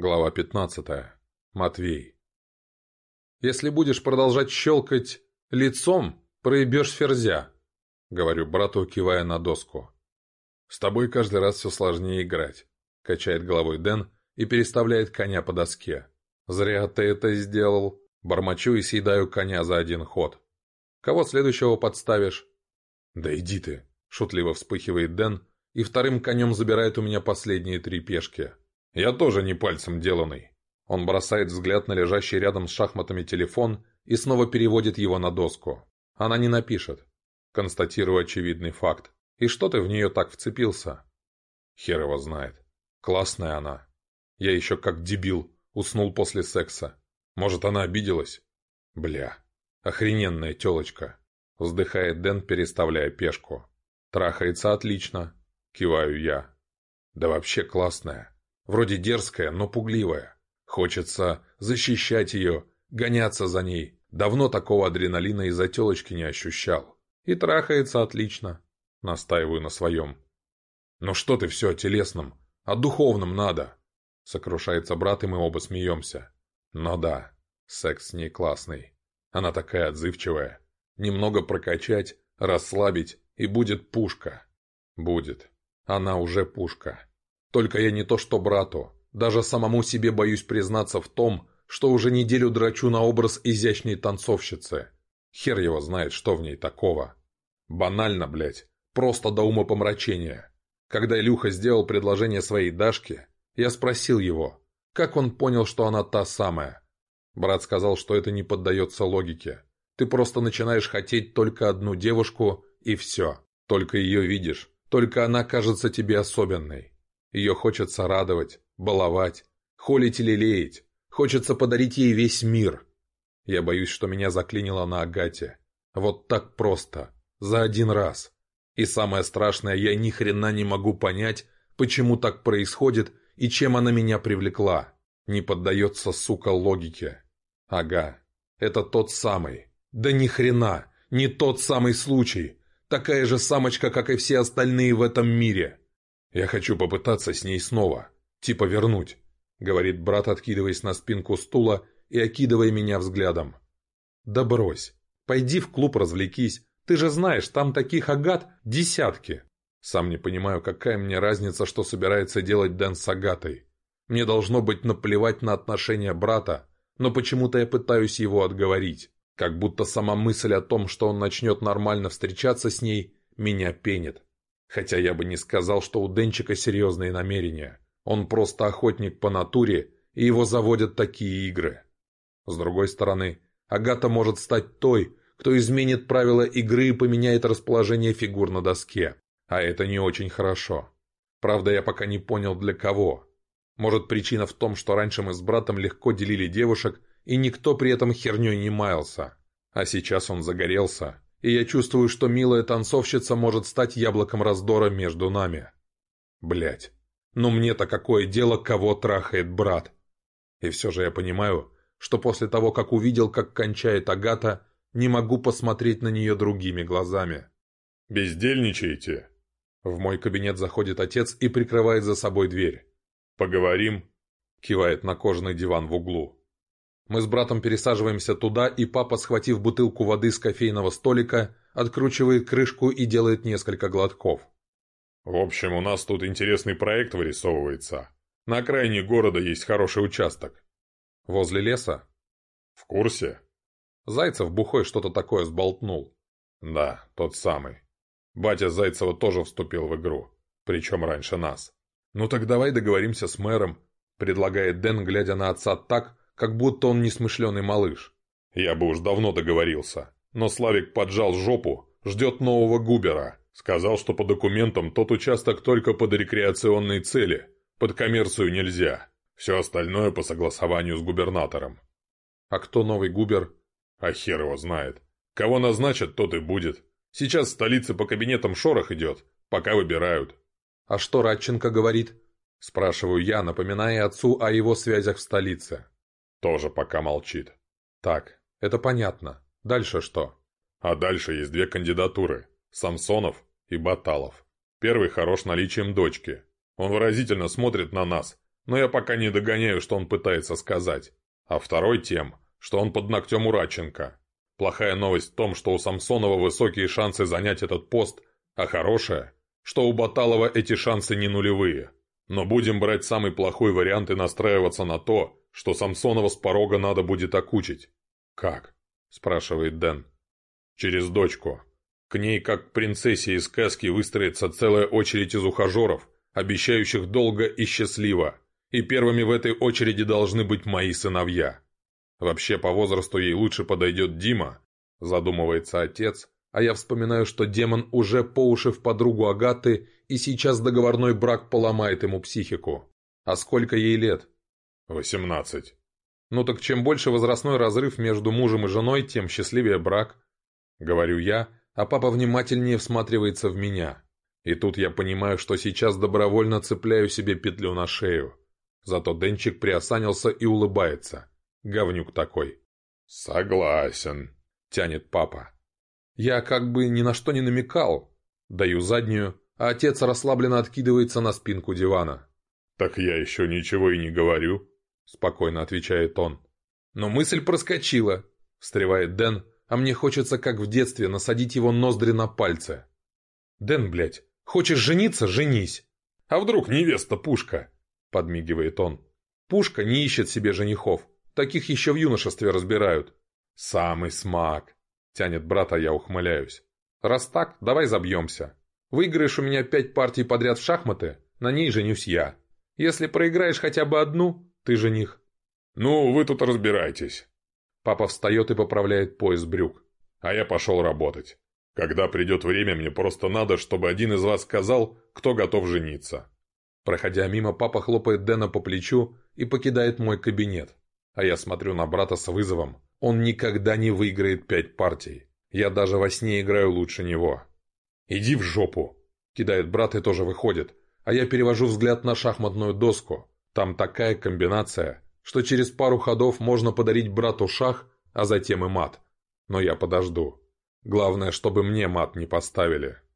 Глава 15. Матвей. «Если будешь продолжать щелкать лицом, проебешь ферзя», — говорю брату, кивая на доску. «С тобой каждый раз все сложнее играть», — качает головой Дэн и переставляет коня по доске. «Зря ты это сделал», — бормочу и съедаю коня за один ход. «Кого следующего подставишь?» «Да иди ты», — шутливо вспыхивает Дэн и вторым конем забирает у меня последние три пешки. Я тоже не пальцем деланный. Он бросает взгляд на лежащий рядом с шахматами телефон и снова переводит его на доску. Она не напишет. Констатирую очевидный факт. И что ты в нее так вцепился? Хер его знает. Классная она. Я еще как дебил уснул после секса. Может, она обиделась? Бля. Охрененная телочка. Вздыхает Дэн, переставляя пешку. Трахается отлично. Киваю я. Да вообще классная. Вроде дерзкая, но пугливая. Хочется защищать ее, гоняться за ней. Давно такого адреналина из-за телочки не ощущал. И трахается отлично. Настаиваю на своем. Но «Ну что ты все о телесном? О духовном надо!» Сокрушается брат, и мы оба смеемся. «Но «Ну да, секс с ней классный. Она такая отзывчивая. Немного прокачать, расслабить, и будет пушка». «Будет. Она уже пушка». Только я не то что брату, даже самому себе боюсь признаться в том, что уже неделю драчу на образ изящной танцовщицы. Хер его знает, что в ней такого. Банально, блядь. Просто до ума помрачения. Когда Илюха сделал предложение своей Дашке, я спросил его, как он понял, что она та самая. Брат сказал, что это не поддается логике. Ты просто начинаешь хотеть только одну девушку, и все. Только ее видишь. Только она кажется тебе особенной. Ее хочется радовать, баловать, холить или леять. Хочется подарить ей весь мир. Я боюсь, что меня заклинило на Агате. Вот так просто. За один раз. И самое страшное, я ни хрена не могу понять, почему так происходит и чем она меня привлекла. Не поддается, сука, логике. Ага, это тот самый. Да ни хрена, не тот самый случай. Такая же самочка, как и все остальные в этом мире. «Я хочу попытаться с ней снова, типа вернуть», — говорит брат, откидываясь на спинку стула и окидывая меня взглядом. «Да брось. Пойди в клуб развлекись. Ты же знаешь, там таких агат десятки». Сам не понимаю, какая мне разница, что собирается делать Дэн с Агатой. Мне должно быть наплевать на отношения брата, но почему-то я пытаюсь его отговорить. Как будто сама мысль о том, что он начнет нормально встречаться с ней, меня пенит. Хотя я бы не сказал, что у Денчика серьезные намерения. Он просто охотник по натуре, и его заводят такие игры. С другой стороны, Агата может стать той, кто изменит правила игры и поменяет расположение фигур на доске. А это не очень хорошо. Правда, я пока не понял, для кого. Может, причина в том, что раньше мы с братом легко делили девушек, и никто при этом херней не маялся. А сейчас он загорелся и я чувствую, что милая танцовщица может стать яблоком раздора между нами. Блять. Ну мне-то какое дело, кого трахает брат? И все же я понимаю, что после того, как увидел, как кончает Агата, не могу посмотреть на нее другими глазами. «Бездельничаете?» В мой кабинет заходит отец и прикрывает за собой дверь. «Поговорим?» Кивает на кожаный диван в углу. Мы с братом пересаживаемся туда, и папа, схватив бутылку воды с кофейного столика, откручивает крышку и делает несколько глотков. «В общем, у нас тут интересный проект вырисовывается. На окраине города есть хороший участок». «Возле леса?» «В курсе?» Зайцев бухой что-то такое сболтнул. «Да, тот самый. Батя Зайцева тоже вступил в игру, причем раньше нас. Ну так давай договоримся с мэром», предлагает Дэн, глядя на отца так, как будто он несмышленый малыш. «Я бы уж давно договорился. Но Славик поджал жопу, ждет нового губера. Сказал, что по документам тот участок только под рекреационные цели. Под коммерцию нельзя. Все остальное по согласованию с губернатором». «А кто новый губер?» «А хер его знает. Кого назначат, тот и будет. Сейчас в столице по кабинетам шорох идет, пока выбирают». «А что Радченко говорит?» Спрашиваю я, напоминая отцу о его связях в столице. Тоже пока молчит. Так, это понятно. Дальше что? А дальше есть две кандидатуры. Самсонов и Баталов. Первый хорош наличием дочки. Он выразительно смотрит на нас, но я пока не догоняю, что он пытается сказать. А второй тем, что он под ногтем у Радченко. Плохая новость в том, что у Самсонова высокие шансы занять этот пост, а хорошая, что у Баталова эти шансы не нулевые. Но будем брать самый плохой вариант и настраиваться на то, что Самсонова с порога надо будет окучить. «Как?» – спрашивает Дэн. «Через дочку. К ней, как к принцессе из сказки, выстроится целая очередь из ухажеров, обещающих долго и счастливо. И первыми в этой очереди должны быть мои сыновья. Вообще, по возрасту ей лучше подойдет Дима», – задумывается отец, а я вспоминаю, что демон уже по уши в подругу Агаты, и сейчас договорной брак поломает ему психику. А сколько ей лет? Восемнадцать. Ну так чем больше возрастной разрыв между мужем и женой, тем счастливее брак. Говорю я, а папа внимательнее всматривается в меня. И тут я понимаю, что сейчас добровольно цепляю себе петлю на шею. Зато Денчик приосанился и улыбается. Говнюк такой. «Согласен», — тянет папа. Я как бы ни на что не намекал. Даю заднюю, а отец расслабленно откидывается на спинку дивана. «Так я еще ничего и не говорю», — спокойно отвечает он. «Но мысль проскочила», — встревает Дэн, «а мне хочется, как в детстве, насадить его ноздри на пальцы». «Дэн, блядь, хочешь жениться — женись!» «А вдруг невеста пушка?» — подмигивает он. «Пушка не ищет себе женихов, таких еще в юношестве разбирают». «Самый смак!» — тянет брата, я ухмыляюсь. «Раз так, давай забьемся. Выиграешь у меня пять партий подряд в шахматы, на ней женюсь я. Если проиграешь хотя бы одну, ты жених». «Ну, вы тут разбирайтесь». Папа встает и поправляет пояс брюк. А я пошел работать. Когда придет время, мне просто надо, чтобы один из вас сказал, кто готов жениться. Проходя мимо, папа хлопает Дэна по плечу и покидает мой кабинет. А я смотрю на брата с вызовом, он никогда не выиграет пять партий. Я даже во сне играю лучше него. «Иди в жопу!» — кидает брат и тоже выходит. А я перевожу взгляд на шахматную доску. Там такая комбинация, что через пару ходов можно подарить брату шах, а затем и мат. Но я подожду. Главное, чтобы мне мат не поставили.